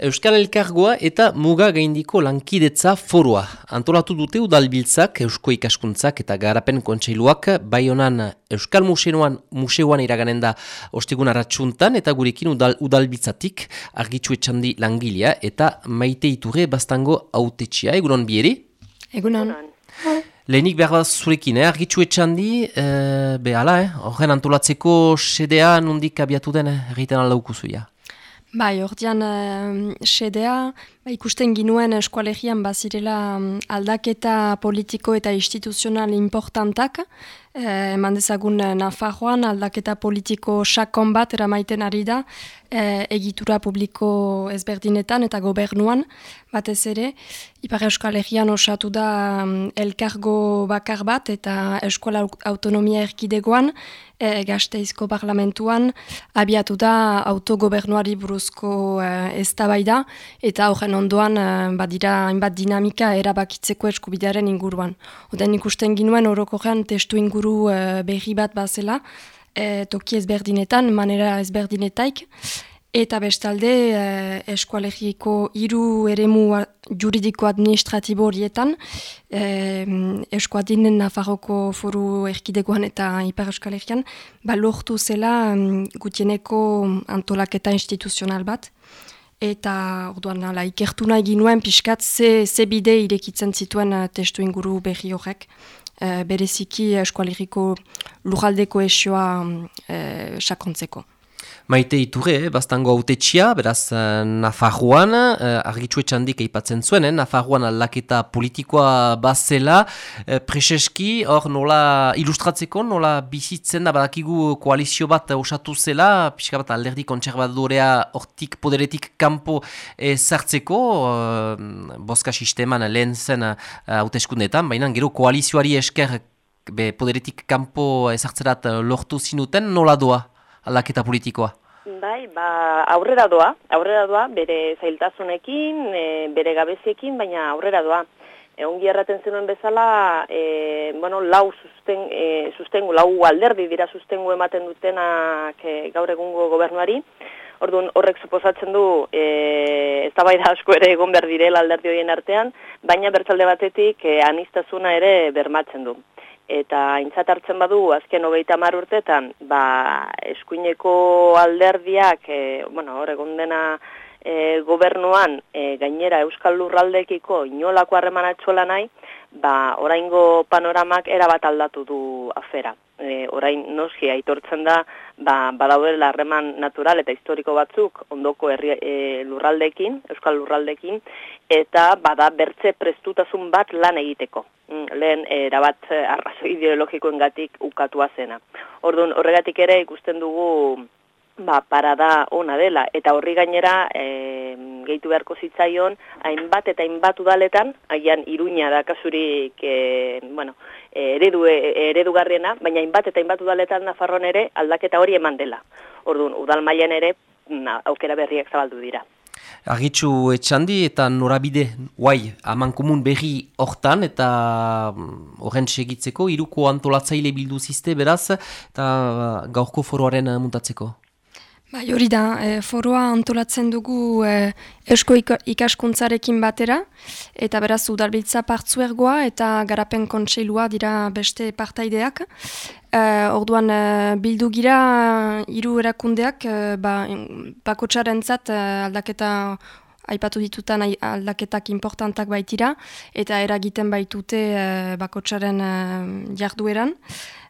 Euskal Elkargoa eta muga gaindiko lankidetza foroa. Antolatu dute udalbiltzak, Eusko ikaskuntzak eta garapen kontseiluak, bai honan Euskal Museoan, Museoan iraganen da ostegun arratsuntan eta gurekin udal, udalbiltzatik argitxu etxandi langilea eta maite iturre bastango autetxia. Egunon bieri? Egunon. Lehenik behar bat zurekin, eh? argitxu etxandi, eh, behala, eh? horren antolatzeko sedea nondik abiatu den eh? egiten aldaukuzuia. Bai, ordean uh, sedea, ba, ikusten ginuen eskualegian bazirela um, aldaketa politiko eta instituzional importantak, eman dezagun uh, Nafarroan aldaketa politiko sakon bat eramaiten ari da, eh, egitura publiko ezberdinetan eta gobernuan, batez ere, Ipar Euskalegian osatu da um, elkargo bakar bat eta eskola autonomia erkidegoan, e, gazteizko parlamentuan abiatu da autogobernuari buruzko e, eztabaida eta horren ondoan e, badira hainbat dinamika erabakitzeko eskubidearen inguruan. Oden ikusten ginuen orokorrean testu inguru e, berri bat bazela, e, toki ezberdinetan, manera ezberdinetaik, Eta bestalde, eh, eskualegiko hiru eremu juridiko administratibo horietan, eh, eskuadinen Nafarroko foru erkidegoan eta Ipar Euskalegian, ba lortu zela um, gutieneko antolaketa instituzional bat. Eta orduan ala, ikertu nahi ginuen pixkat ze, ze bide irekitzen zituen uh, testu inguru berri horrek. Uh, bereziki eskualegiko lujaldeko esioa uh, sakontzeko. Maite iturre, eh, bastango autetxia, beraz, eh, Nafarroan, eh, argitxue txandik eipatzen zuen, eh, Nafarroan aldaketa politikoa bazela, preseski, hor nola ilustratzeko, nola bizitzen da, badakigu koalizio bat osatu zela, pixka bat alderdi kontserbadorea hortik poderetik kanpo zartzeko, eh, boska sisteman lehen zen hauteskundetan, baina gero koalizioari esker be, poderetik kanpo ezartzerat lortu zinuten, nola doa aldaketa politikoa? Bai, ba, aurrera doa, aurrera doa, bere zailtasunekin, e, bere gabeziekin, baina aurrera doa. E, ongi erraten zenuen bezala, e, bueno, lau susten, e, sustengu, lau alderdi dira sustengu ematen dutenak e, gaur egungo gobernuari, Orduan horrek suposatzen du e, ez da asko ere egon behar direla alderdi horien artean, baina bertzalde batetik e, anistazuna ere bermatzen du eta aintzat hartzen badu azken hogeita mar urtetan, ba, eskuineko alderdiak, e, bueno, hor egon dena e, gobernuan, e, gainera Euskal Lurraldekiko inolako harreman atxola nahi, ba, oraingo panoramak erabat aldatu du afera. E, orain noski aitortzen da, ba, badaudela harreman natural eta historiko batzuk ondoko herri, e, lurraldekin, Euskal Lurraldekin, eta bada bertze prestutasun bat lan egiteko. Mm, lehen erabat eh, arrazo ideologikoen gatik ukatua zena. Orduan, horregatik ere ikusten dugu ba, parada ona dela, eta horri gainera e, gehitu beharko zitzaion, hainbat eta hainbat udaletan, haian iruña da kasurik e, bueno, eredu, eredugarriena, baina hainbat eta hainbat udaletan Nafarron ere aldaketa hori eman dela. Orduan, udal mailan ere na, aukera berriak zabaldu dira. Argitxu etxandi eta norabide guai aman komun berri hortan eta mm, horren segitzeko iruko antolatzaile bildu ziste beraz eta gaurko foroaren muntatzeko. Bai, hori da, e, foroa antolatzen dugu e, eusko ikaskuntzarekin batera, eta beraz udalbiltza partzuergoa eta garapen kontseilua dira beste partaideak. E, orduan e, bildu gira hiru erakundeak e, ba, bakotxaren zat, e, aldaketa aipatu ditutan aldaketak importantak baitira, eta eragiten baitute e, bakotxaren e, jardueran.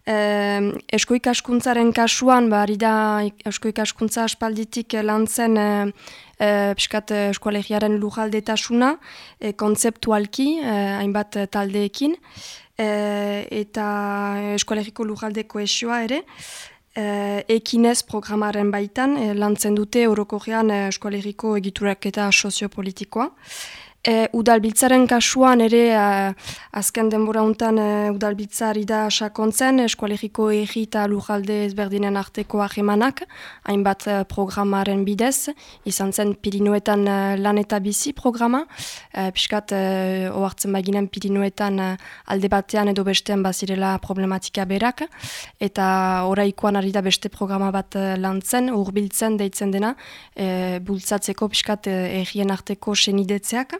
Eh, esko ikaskuntzaren kasuan, bari da esko ikaskuntza aspalditik lan zen eh, eh, piskat eskualegiaren lujaldetasuna, eh, kontzeptualki, eh, hainbat taldeekin, eh, eta eskualegiko lujaldeko esioa ere, eh, ekinez programaren baitan, eh, lan dute orokorrean eh, eskualegiko egiturak eta soziopolitikoa. E, udalbiltzaren kasuan ere azken denbora untan e, udalbiltzari da sakontzen eskualegiko egi eta lujalde ezberdinen arteko ahemanak, hainbat e, programaren bidez, izan zen Pirinuetan e, lan eta bizi programa, e, piskat e, oartzen baginen Pirinuetan e, alde batean edo bestean bazirela problematika berak, eta oraikoan ari da beste programa bat e, lantzen, urbiltzen deitzen dena, e, bultzatzeko piskat e, egien arteko senidetzeak,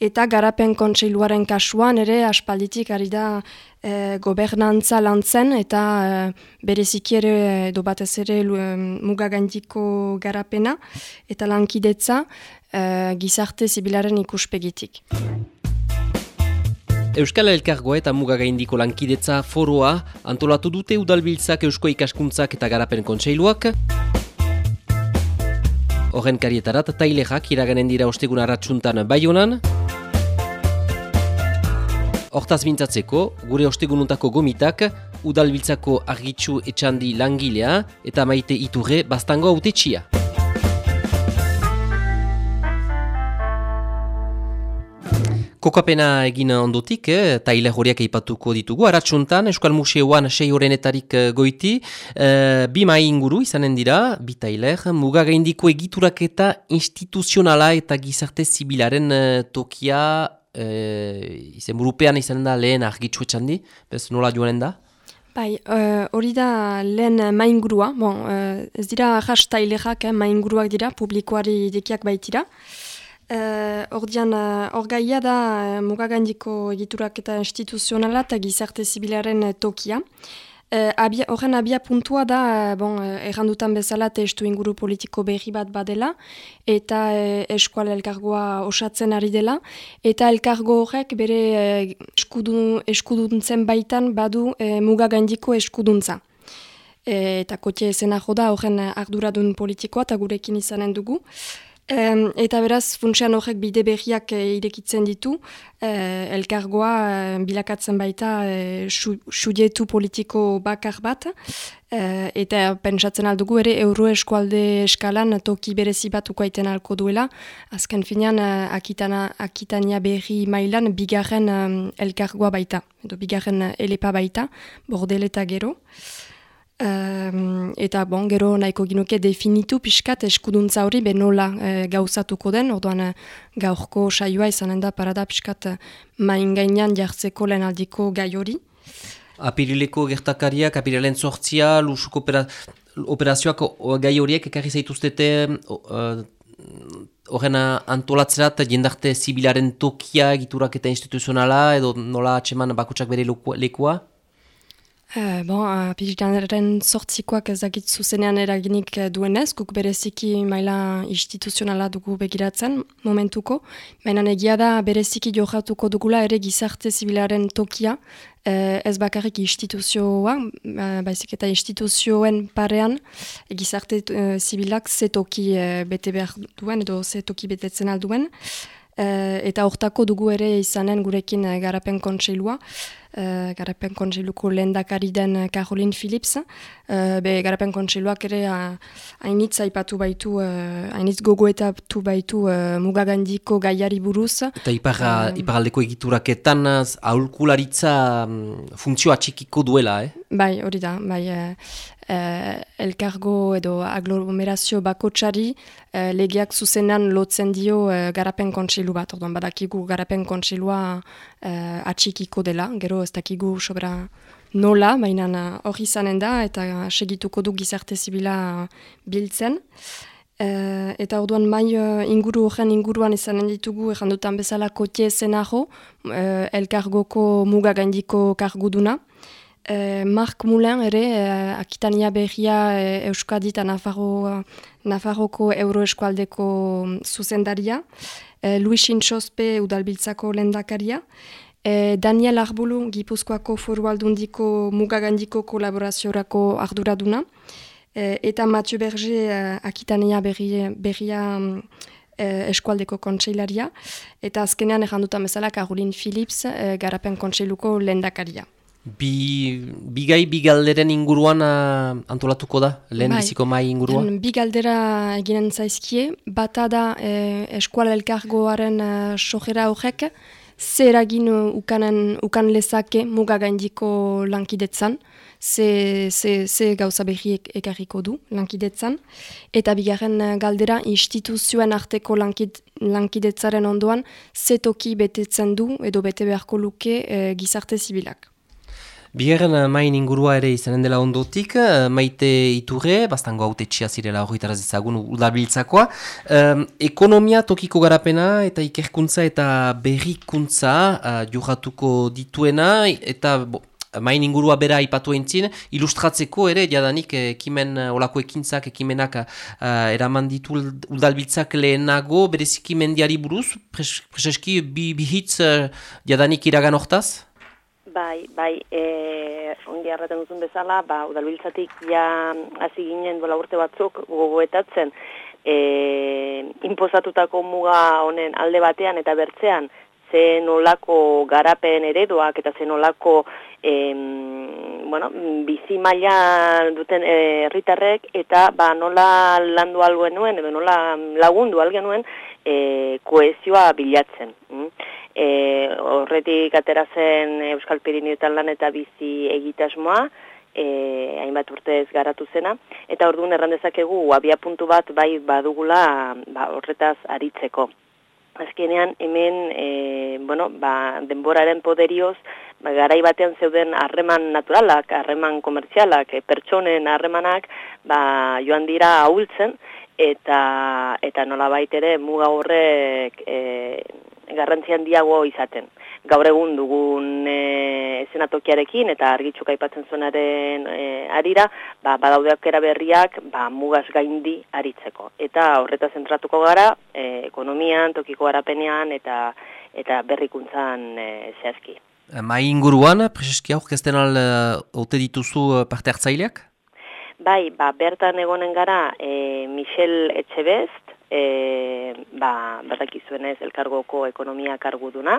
eta garapen kontseiluaren kasuan ere aspalditik ari da e, gobernantza lantzen eta e, bereziki ere edo batez ere e, mugagandiko garapena eta lankidetza e, gizarte zibilaren ikuspegitik. Euskal Elkargoa eta mugagaindiko lankidetza foroa antolatu dute udalbiltzak Eusko ikaskuntzak eta garapen kontseiluak. Horren karietarat, tailerak iraganen dira ostegun arratsuntan bai honan. Hortaz bintzatzeko, gure ostegununtako gomitak, udalbiltzako argitxu etxandi langilea eta maite iturre bastango haute Kokapena egin ondotik, eh, taile horiak eipatuko ditugu. Aratsuntan, Euskal Museoan sei horrenetarik eh, goiti, eh, bi mai inguru izanen dira, bi tailer, muga gaindiko egiturak eta instituzionala eta gizarte zibilaren eh, tokia eh, izen burupean izanen da lehen argitsu etxandi, bez nola joanen da? Bai, eh, hori uh, da lehen maingurua, bon, uh, ez dira jas tailerak, eh, mainguruak dira, publikoari idekiak baitira. Hordian, uh, hor gaia da uh, mugagandiko egiturak eta instituzionala eta gizarte zibilaren tokia. Horren uh, abia, puntua da, bon, errandutan bezala testu inguru politiko berri bat badela, eta uh, eskual elkargoa osatzen ari dela, eta elkargo horrek bere uh, eskudun, eskuduntzen baitan badu uh, mugagandiko eskuduntza. eta kote zena joda horren arduradun politikoa eta gurekin izanen dugu. Um, eta beraz, funtsian horrek bide berriak e, irekitzen ditu, e, elkargoa e, bilakatzen baita e, sudietu politiko bakar bat, e, eta pentsatzen aldugu ere euro eskualde eskalan toki berezi bat ukaiten alko duela, azken finean akitana, akitania berri mailan bigarren elkargoa baita, edo bigarren elepa baita, bordel eta gero. Um, eta bon, gero nahiko ginuke definitu pixkat eskuduntza hori benola e, gauzatuko den, orduan e, gaurko saioa izanen da parada pixkat e, main gainean jartzeko lehen aldiko gai hori. Apirileko gertakariak, apirilen sortzia, lusuko opera, operazioak gai horiek ekarri zaituztete horrena antolatzerat jendarte zibilaren tokia egiturak eta instituzionala edo nola atseman bakutsak bere lekua? Uh, bon, uh, sortzikoak ez dakit zuzenean eraginik uh, duenez, guk bereziki maila instituzionala dugu begiratzen momentuko. Baina egia da bereziki johatuko dugula ere gizarte zibilaren tokia, uh, ez bakarrik instituzioa, uh, baizik eta instituzioen parean, gizarte uh, zibilak ze toki uh, bete behar duen edo ze betetzen alduen. Eta hortako dugu ere izanen gurekin garapen kontseilua. Uh, garapen kontseiluko lehen dakari den Caroline Phillips. Uh, be, garapen kontseiluak ere hainitza uh, ipatu baitu, hainitz uh, gogoetatu baitu uh, mugagandiko gaiari buruz. Eta iparra, uh, iparaldeko egituraketan aholkularitza um, funtzioa txikiko duela, eh? Bai, hori da, bai, eh, elkargo edo aglomerazio bakotxari eh, legiak zuzenan lotzen dio eh, garapen kontsilu bat. Orduan, badakigu garapen kontsilua eh, atxikiko dela, gero ez dakigu sobera nola, baina hori izanen da eta segituko du gizarte zibila biltzen. Uh, eta orduan mai uh, inguru horren inguruan izanen ditugu errandutan bezala kotie zenago, uh, elkargoko muga gaindiko karguduna. Eh, Mark Moulin ere, eh, Akitania berria eh, Euskadi eta Nafarro, Nafarroko Euroeskualdeko mm, zuzendaria, eh, Luis Intxospe udalbiltzako lendakaria, eh, Daniel Arbulu Gipuzkoako foru aldundiko mugagandiko kolaboraziorako arduraduna, eh, eta Mathieu Berger eh, Akitania berria, berria mm, eh, eskualdeko kontseilaria, eta azkenean errandutan bezala Caroline Phillips eh, garapen kontseiluko lendakaria. Bi, bi gai, bi galderen inguruan uh, antolatuko da, lehen bai. biziko mai inguruan? Bi galdera eginen zaizkie, bata da eh, eskuala elkargoaren uh, sojera horrek, zer eragin ukanen, ukan lezake muga gaindiko lankidetzan, ze, ze, ze gauza behi ekarriko du lankidetzan. Eta bigarren eh, galdera, instituzioen arteko lankid, lankidetzaren ondoan, ze toki betetzen du edo bete beharko luke e, gizarte zibilak. Bigarren eh, main ingurua ere izanen dela ondotik, eh, maite iturre, bastango haute txia zirela horretaraz ezagun udabiltzakoa. ekonomia tokiko garapena eta ikerkuntza eta berrikuntza uh, juratuko dituena, eta bo, main ingurua bera ipatu entzin, ilustratzeko ere, jadanik ekimen, olako ekintzak, ekimenak uh, eraman ditu udalbiltzak lehenago, bereziki mendiari buruz, preseski bi, bi uh, jadanik iragan hortaz? Bai, bai, e, ongi arraten duzun bezala, ba, udalbiltzatik ja hasi ginen dola urte batzuk gogoetatzen e, inpozatutako muga honen alde batean eta bertzean ze nolako garapen ereduak eta ze nolako e, bueno, bizi maila duten herritarrek eta ba, nola landu algoen nuen edo nola lagundu algen nuen e, koezioa bilatzen. Mm? e, horretik atera zen Euskal Pirineoetan lan eta bizi egitasmoa, e, hainbat urtez garatu zena, eta orduan errandezakegu abia puntu bat bai badugula ba, horretaz aritzeko. Azkenean hemen e, bueno, ba, denboraren poderioz ba, garai batean zeuden harreman naturalak, harreman komertzialak, e, pertsonen harremanak ba, joan dira ahultzen, eta eta nola ere muga horrek e, garrantzian diago izaten. Gaur egun dugun e, esenatokiarekin eta argitxuka aipatzen zuenaren e, arira, ba, badaudeak berriak ba, mugaz gaindi aritzeko. Eta horreta zentratuko gara, e, ekonomian, tokiko garapenean eta eta berrikuntzan e, zehazki. Mai inguruan, prezeski aurkezten al ote dituzu parte hartzaileak? Bai, ba, bertan egonen gara e, Michel Etxebest, e, ba, batakizuenez elkargoko ekonomia karguduna,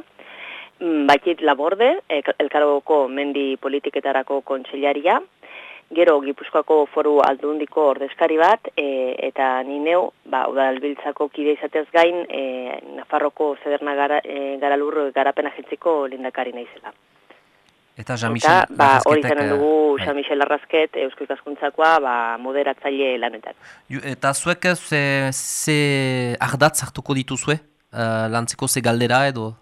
mm, Bakit laborde, elkargoko mendi politiketarako kontseilaria, gero Gipuzkoako foru aldundiko ordezkari bat, e, eta ni neu, ba, udalbiltzako kide izatez gain, e, Nafarroko zederna gara, e, garalur garapen agentziko lindakari naizela. Eta Jean-Michel ba, hori zanen dugu Jean-Michel Arrazket Eusko Ikaskuntzakoa ba, moderatzaile lanetan. Eta zuek ze, ze ardatz hartuko dituzue? Uh, lantzeko ze galdera edo?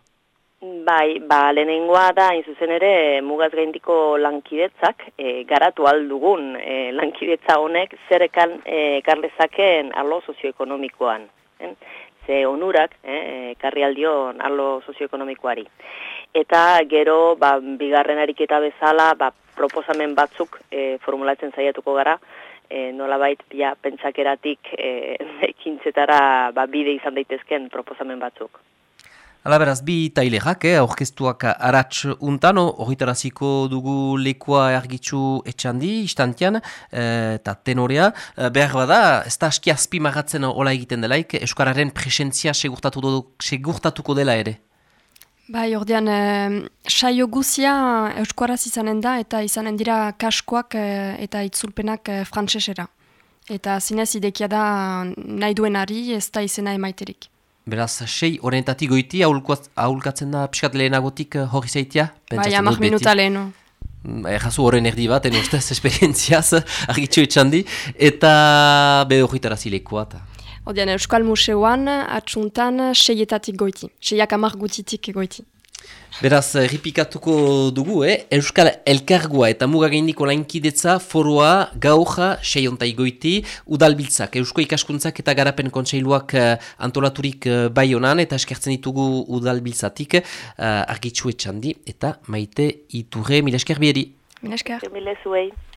Bai, ba, lehenengoa da, zuzen ere, mugaz gaindiko lankidetzak, e, garatu aldugun e, lankidetza honek, zerekan e, karlezaken arlo sozioekonomikoan. Eh? Ze onurak, eh, karri aldion arlo sozioekonomikoari eta gero ba, bigarren ariketa bezala ba, proposamen batzuk e, formulatzen zaiatuko gara, e, nola bait, ja, pentsakeratik e, ekintzetara ba, bide izan daitezken proposamen batzuk. Hala beraz, bi tailerak, eh, aurkeztuak aratx untan, horretaraziko dugu lekua argitzu etxandi, istantian, eh, eta tenorea. Eh, behar bada, ez da aski azpi marratzen ola egiten delaik, Euskararen presentzia segurtatuko dela ere. Bai, ordean, e, saio guzia euskaraz izanen da eta izanen dira kaskoak e, eta itzulpenak e, frantsesera. Eta zinez idekia da nahi duenari ez da izena emaiterik. Beraz, sei orientatik goiti, ahulkatzen da pixkat lehenagotik hori zeitia? Bai, amak minuta. Errazu mm, horren erdi bat, eno ustez, esperientziaz, argitxo etxandi, eta bedo hori tarazilekoa. Odian, Euskal Museoan, atxuntan, seietatik goiti. Seiak amak gutitik goiti. Beraz, ripikatuko dugu, eh? Euskal Elkargoa eta mugagindiko lainkidetza foroa gauja seiontai goiti udalbiltzak. Eusko ikaskuntzak eta garapen kontseiluak uh, antolaturik uh, bai honan eta eskertzen ditugu udalbiltzatik uh, argitxu etxandi eta maite iturre, mila esker bieri. Mila esker. Mila.